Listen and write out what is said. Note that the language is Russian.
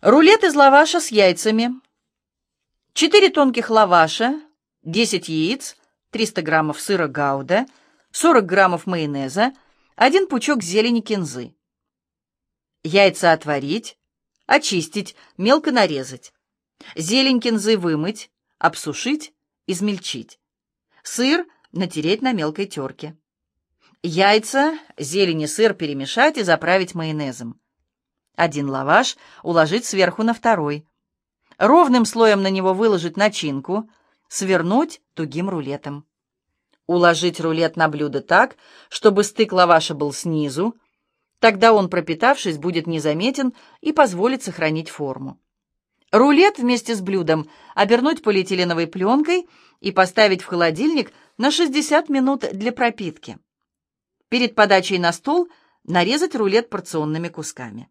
Рулет из лаваша с яйцами. 4 тонких лаваша, 10 яиц, 300 граммов сыра гауда, 40 граммов майонеза, один пучок зелени кинзы. Яйца отварить, очистить, мелко нарезать. Зелень кинзы вымыть, обсушить, измельчить. Сыр натереть на мелкой терке. Яйца, зелень и сыр перемешать и заправить майонезом. Один лаваш уложить сверху на второй. Ровным слоем на него выложить начинку, свернуть тугим рулетом. Уложить рулет на блюдо так, чтобы стык лаваша был снизу, тогда он, пропитавшись, будет незаметен и позволит сохранить форму. Рулет вместе с блюдом обернуть полиэтиленовой пленкой и поставить в холодильник на 60 минут для пропитки. Перед подачей на стол нарезать рулет порционными кусками.